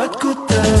What could the